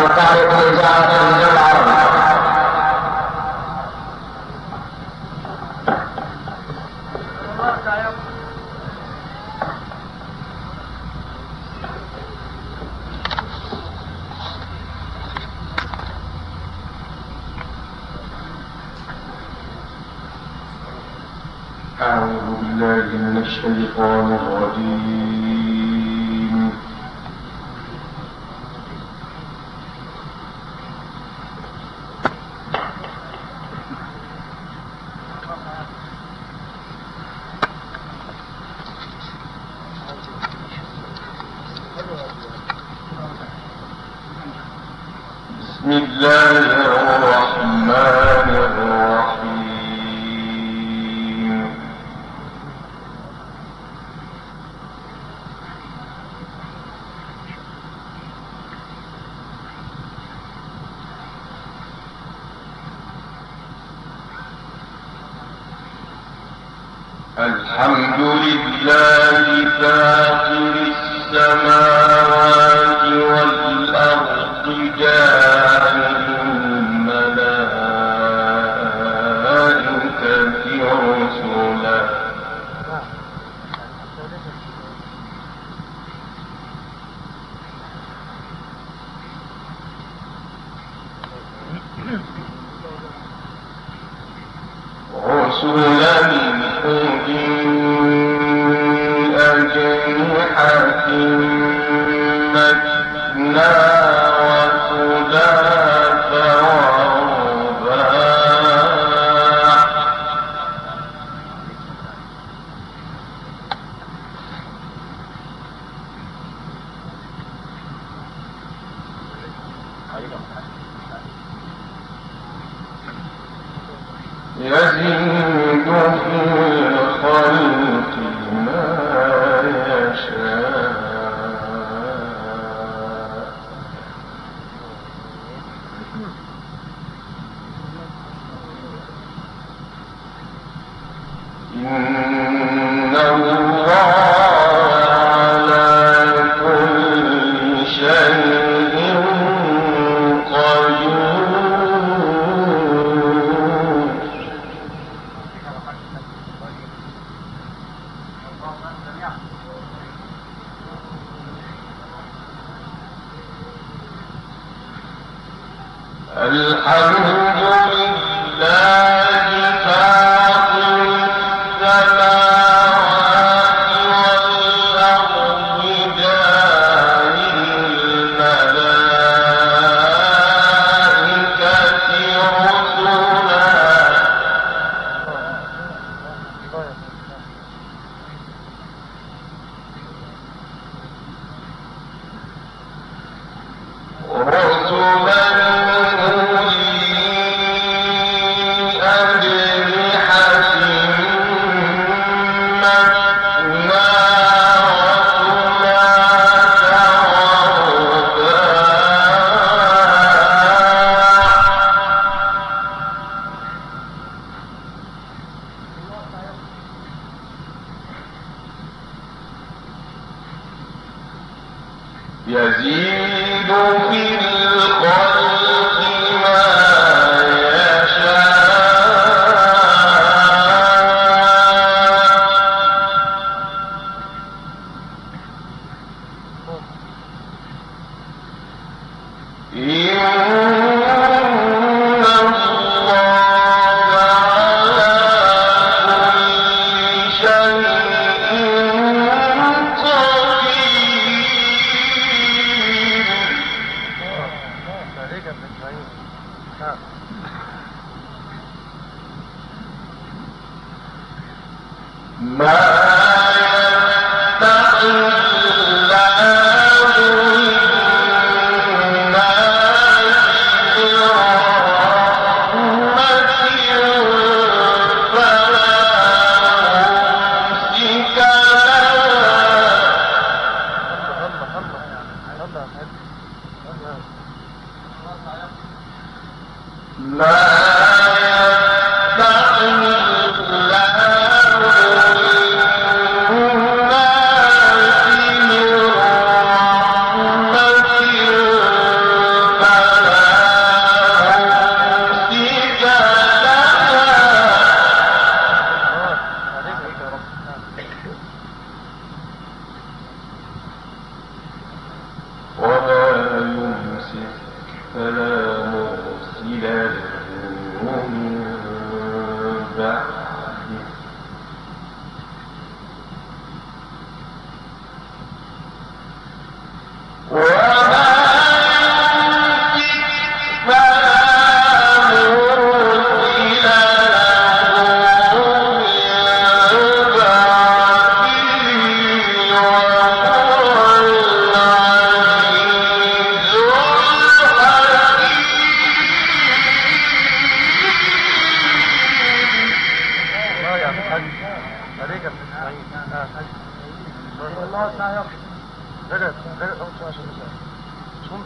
القارئ لجاء العربي يزيد Yeah.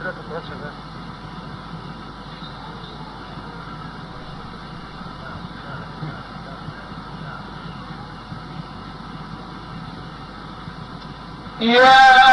Good, that's it. Yeah.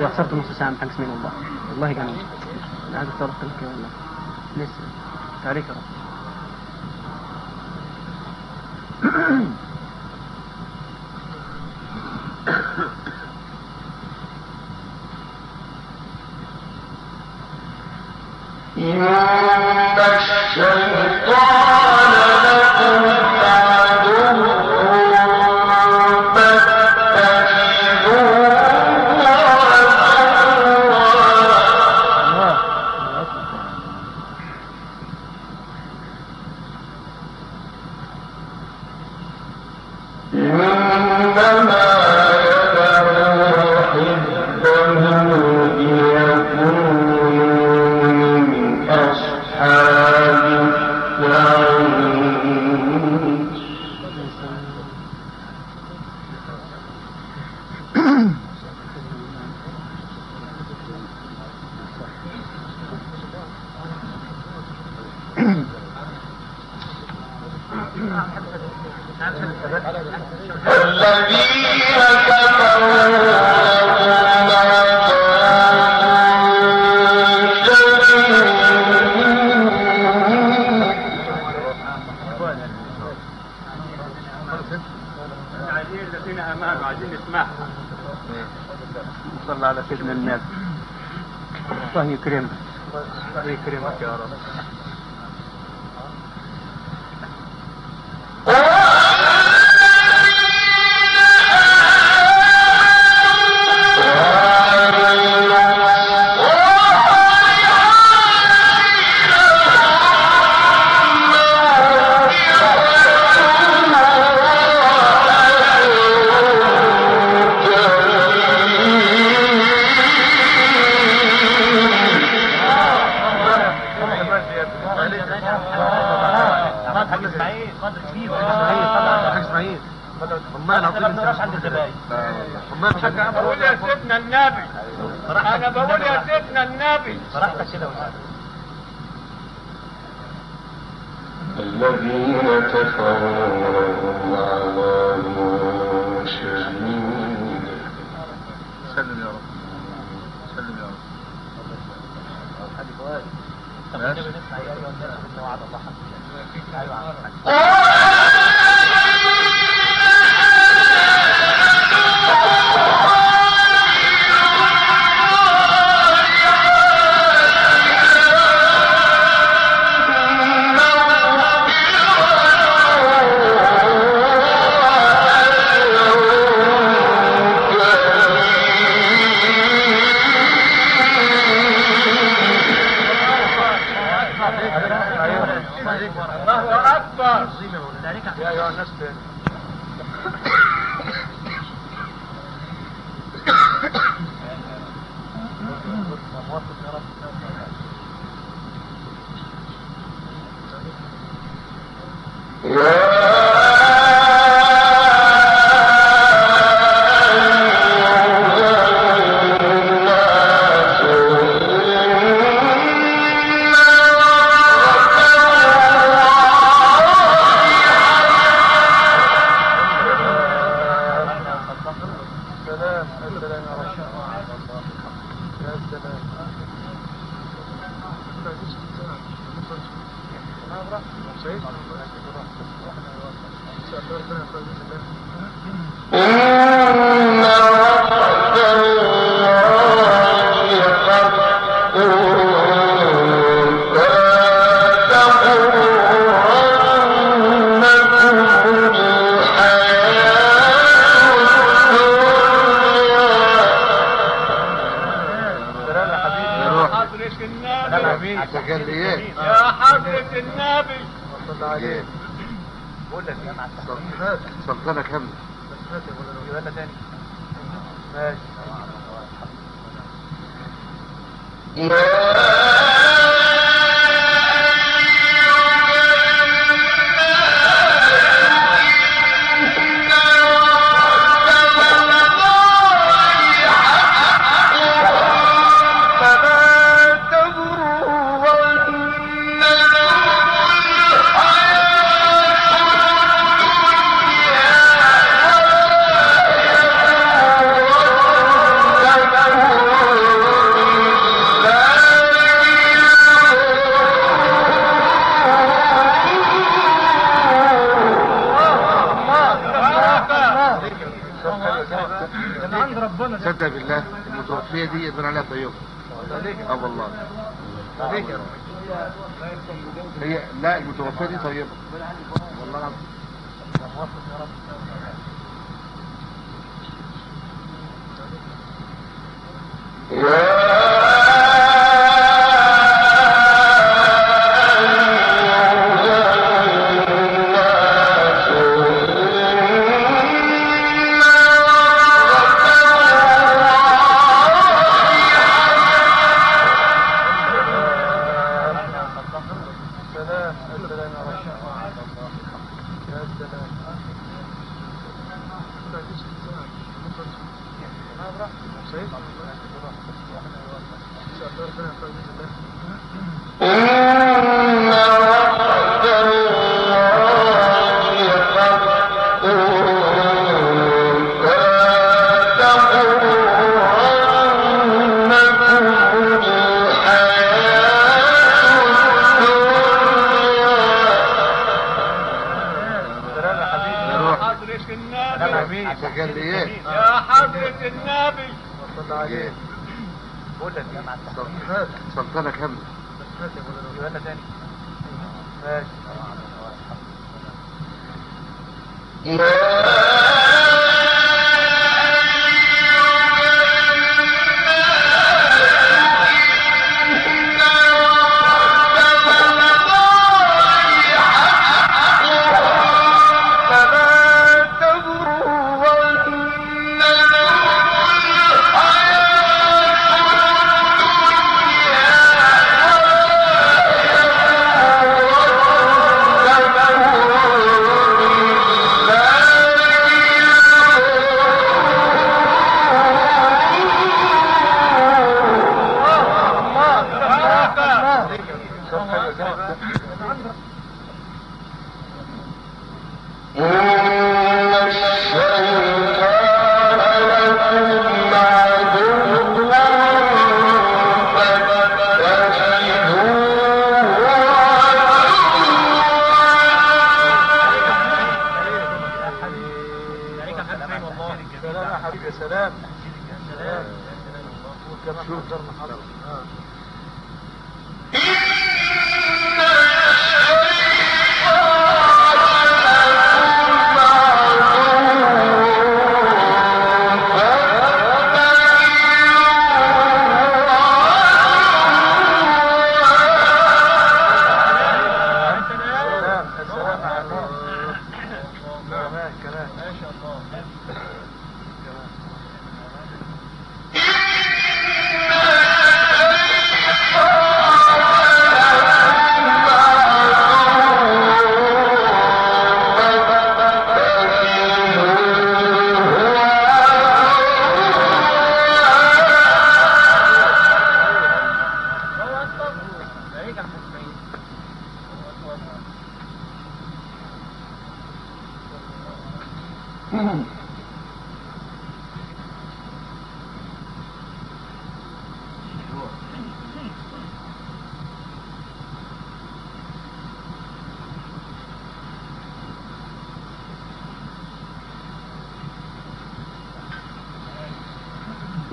قوي والله وخسرت نص ساعه من حاج دے دیے پھر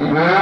Amen.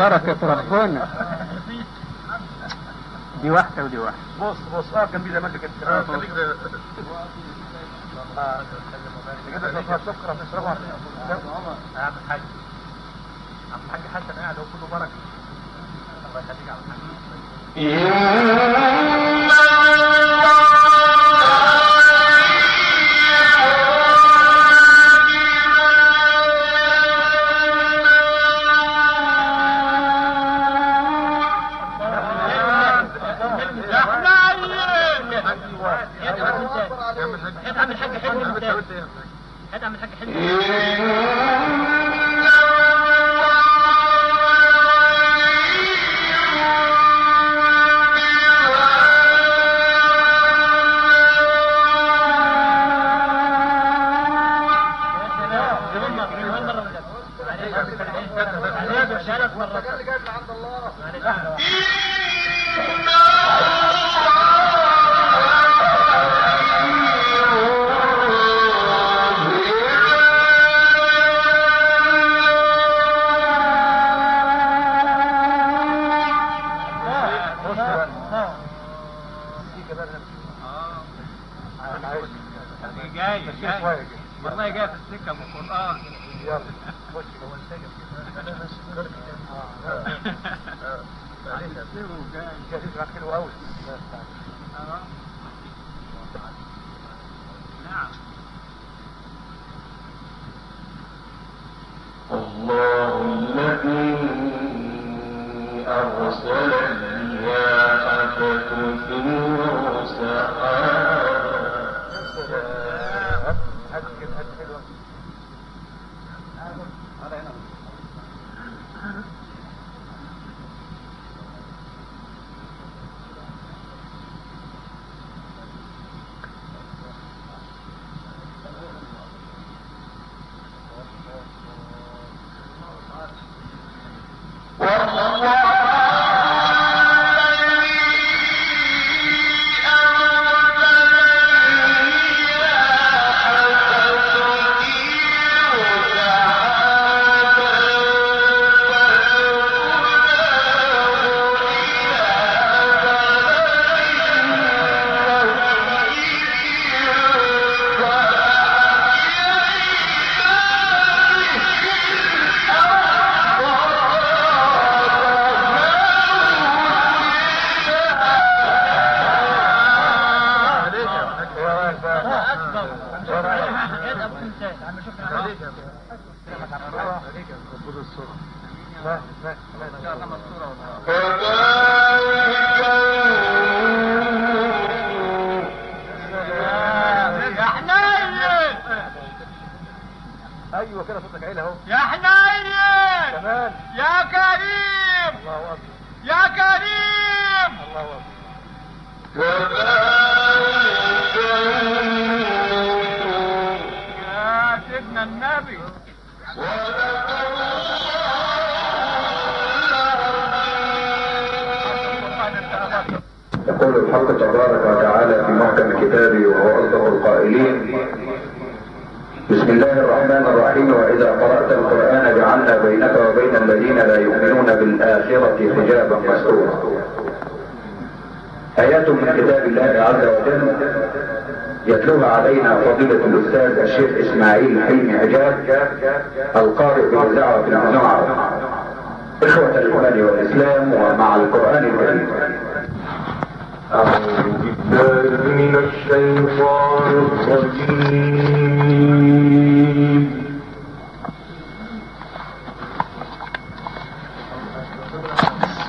بركة ربنا دي واحدة ودي واحدة. بص بص آه كان بيدي مالك كده آه خليك ده عم الحاج عم الحاج حسن قاعد هو كله بركة الله يخليك عم الحاج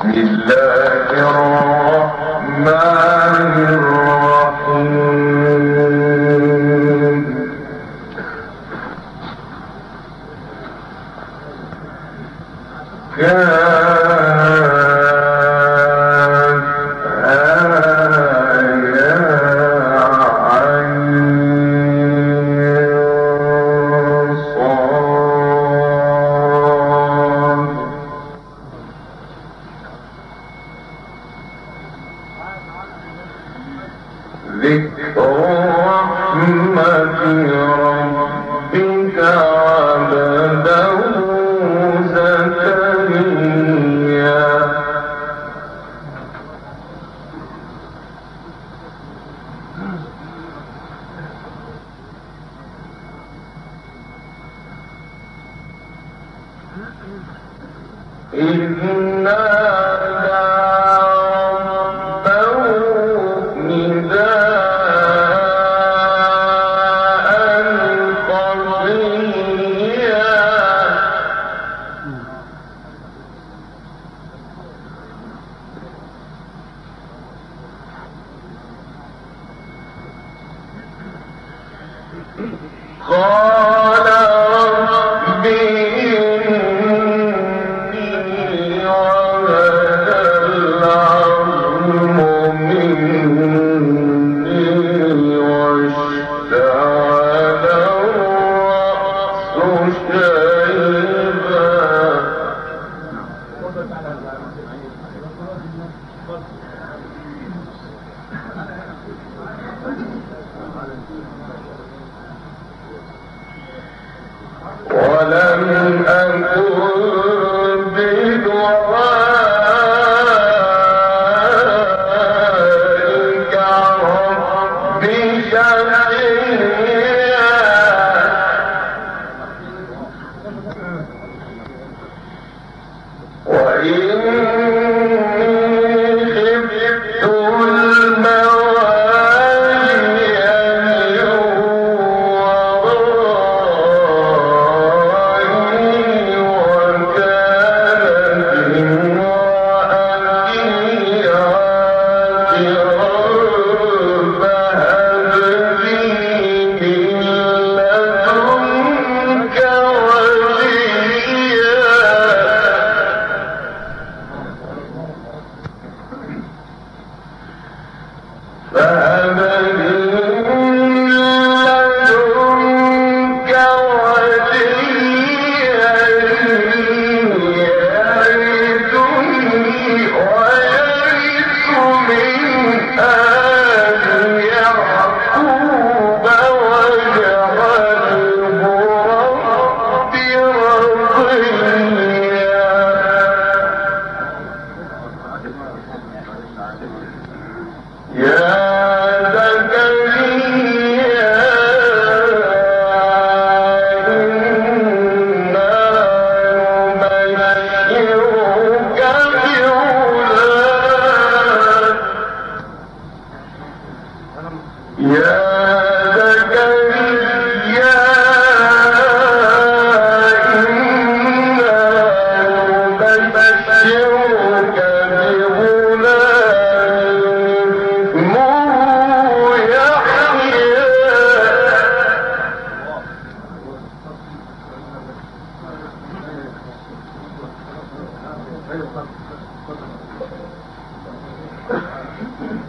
بسم الله الرحمن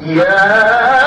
يا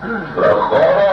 Проходит.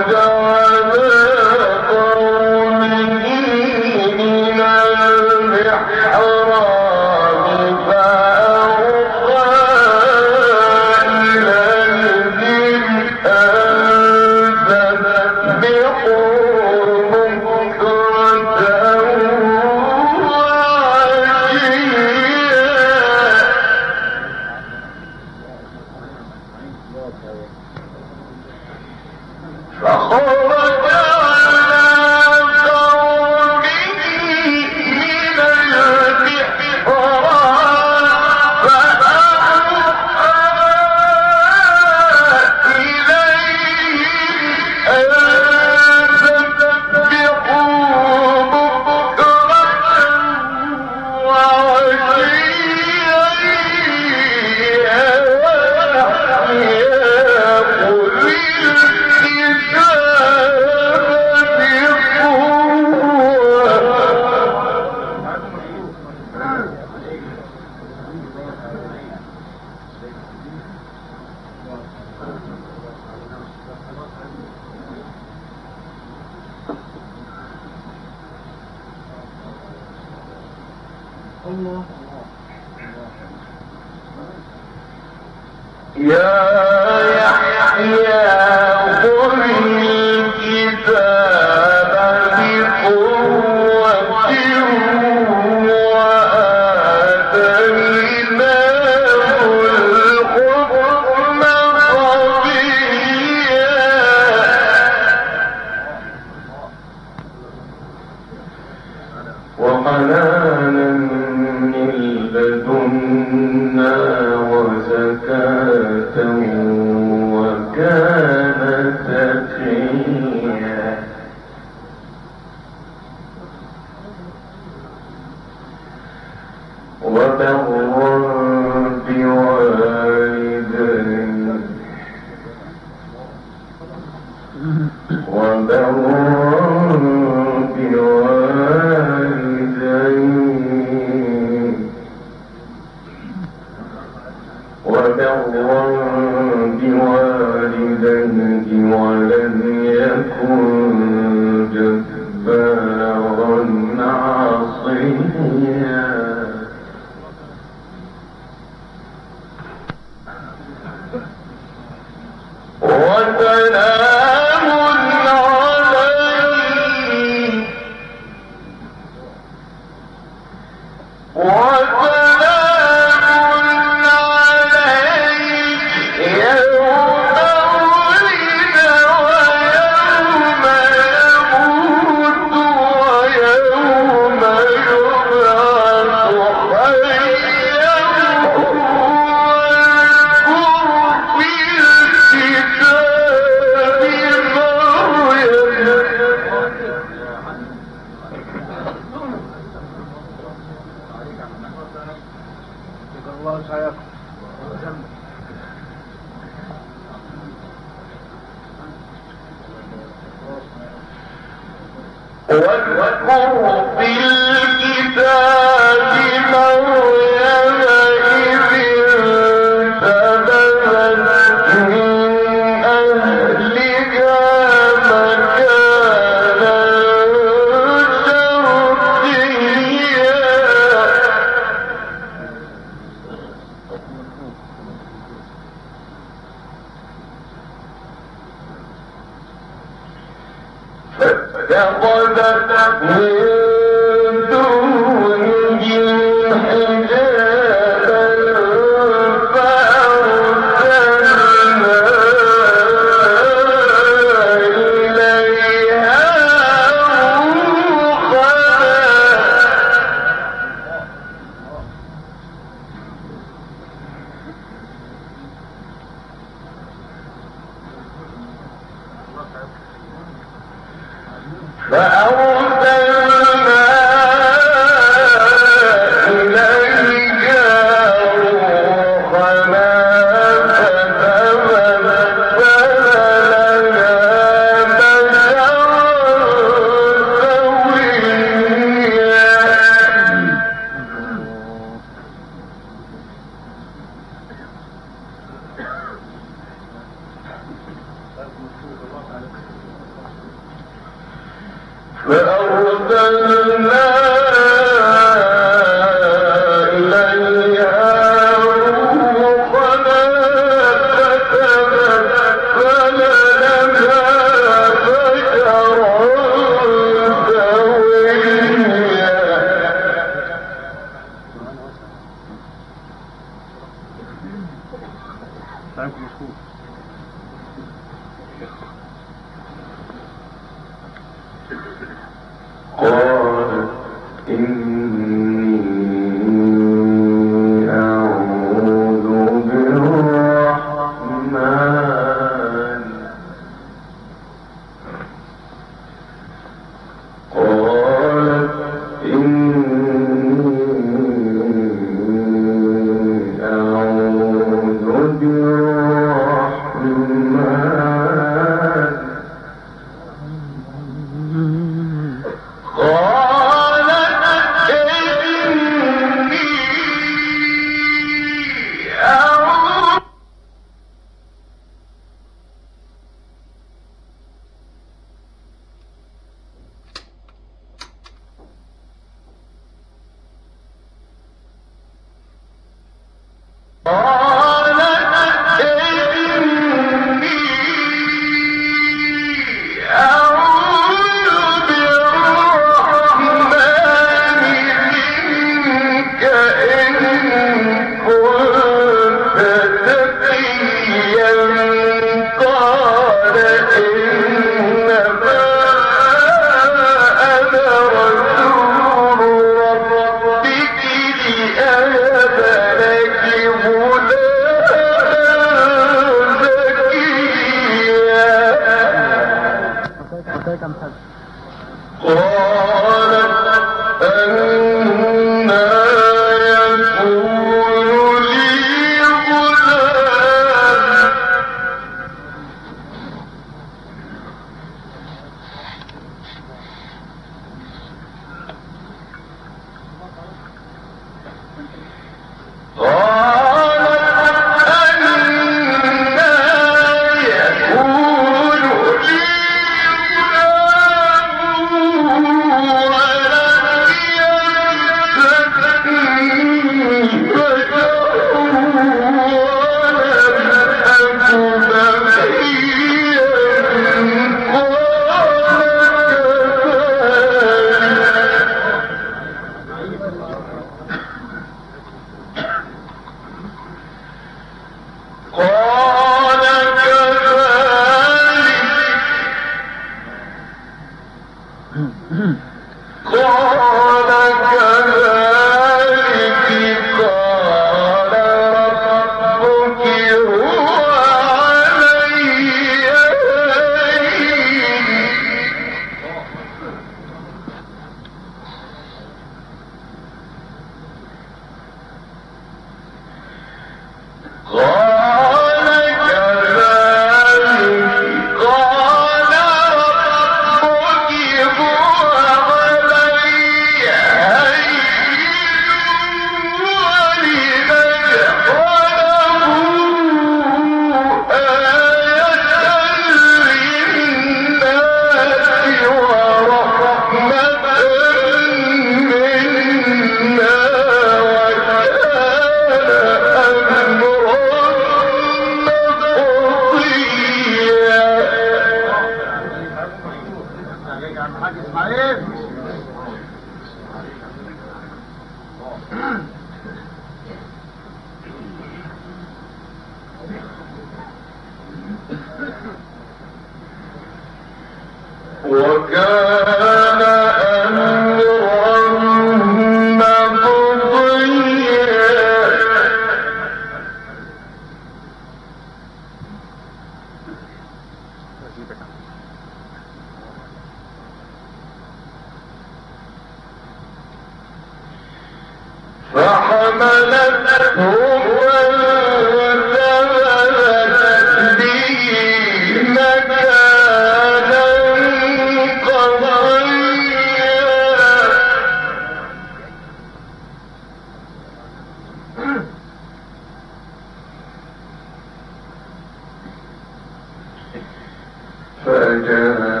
فجاء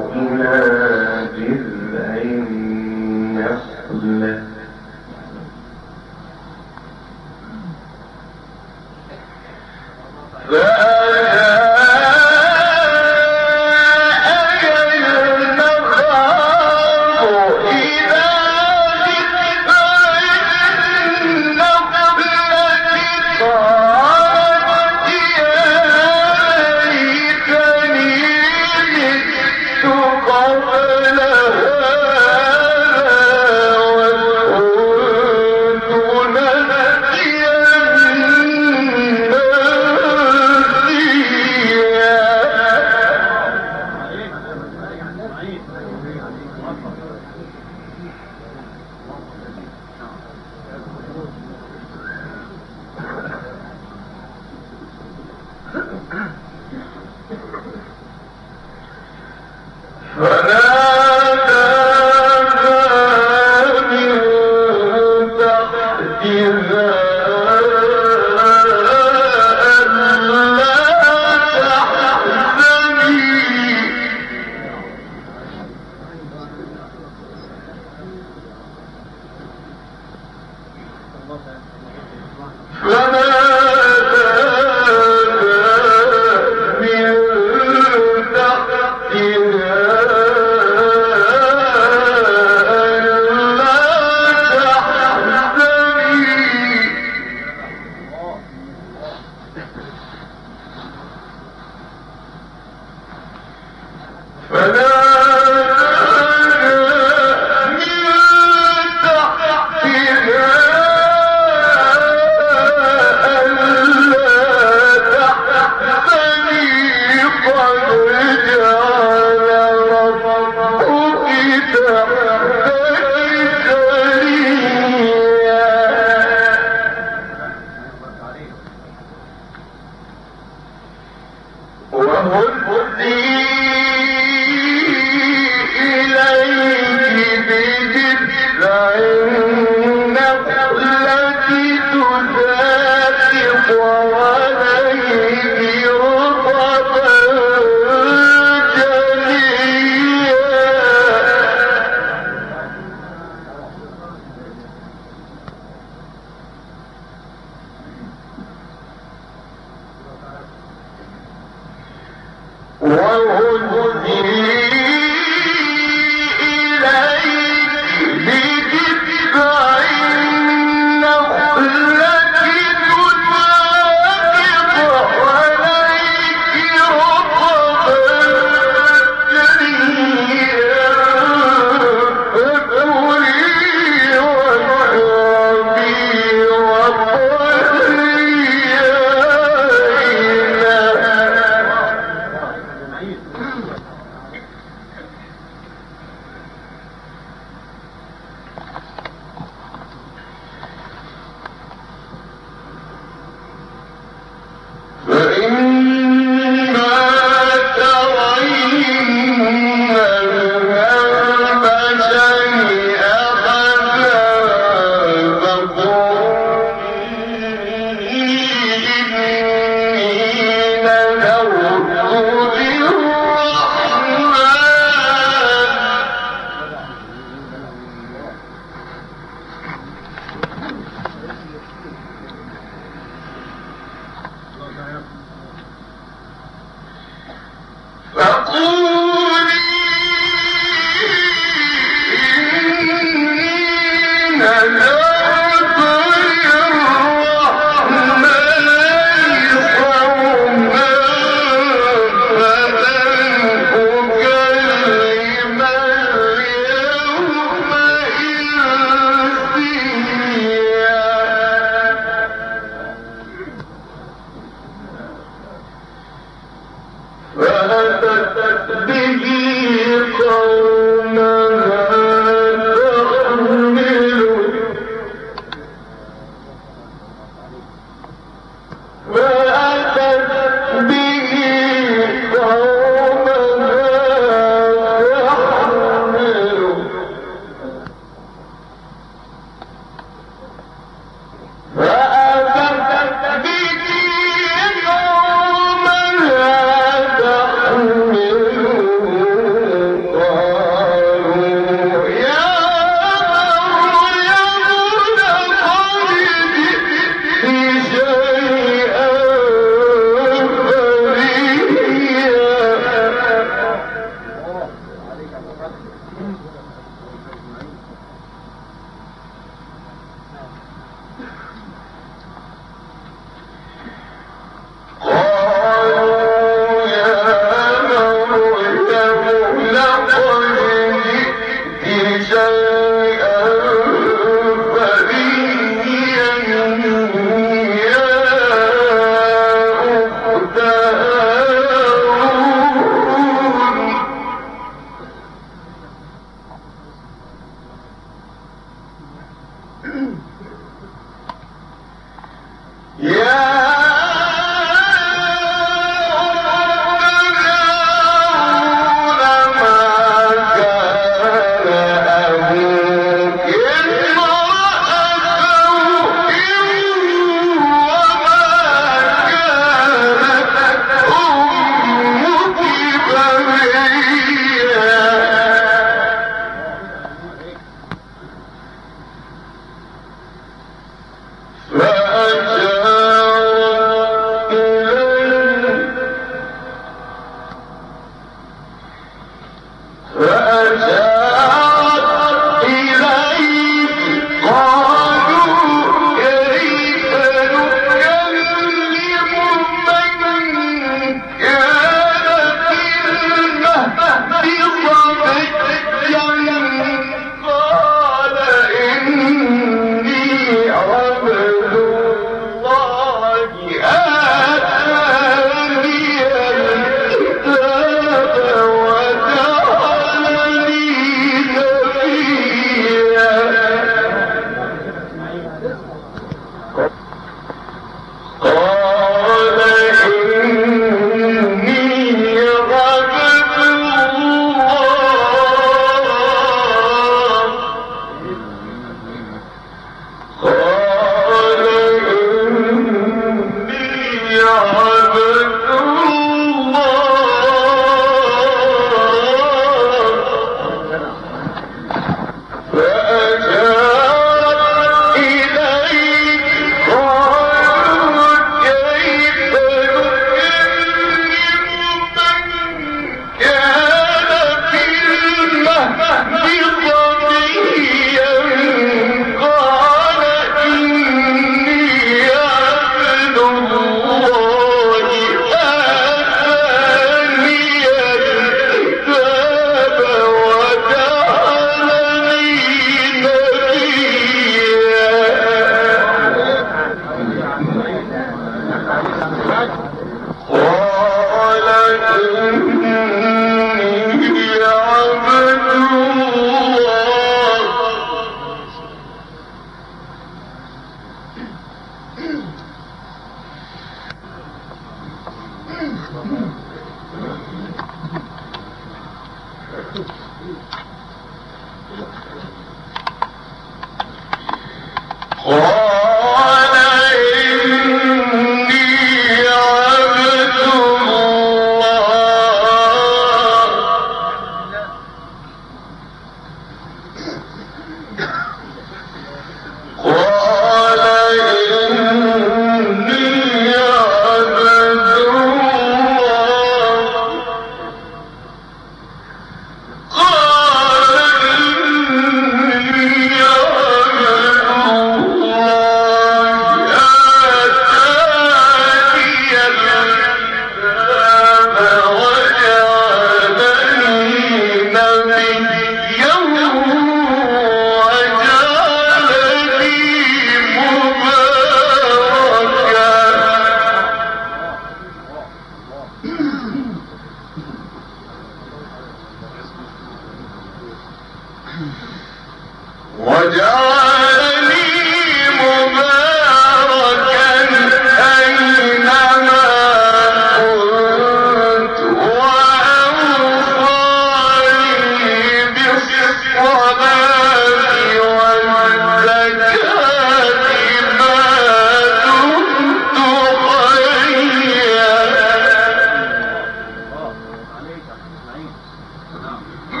Não.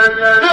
يتخذ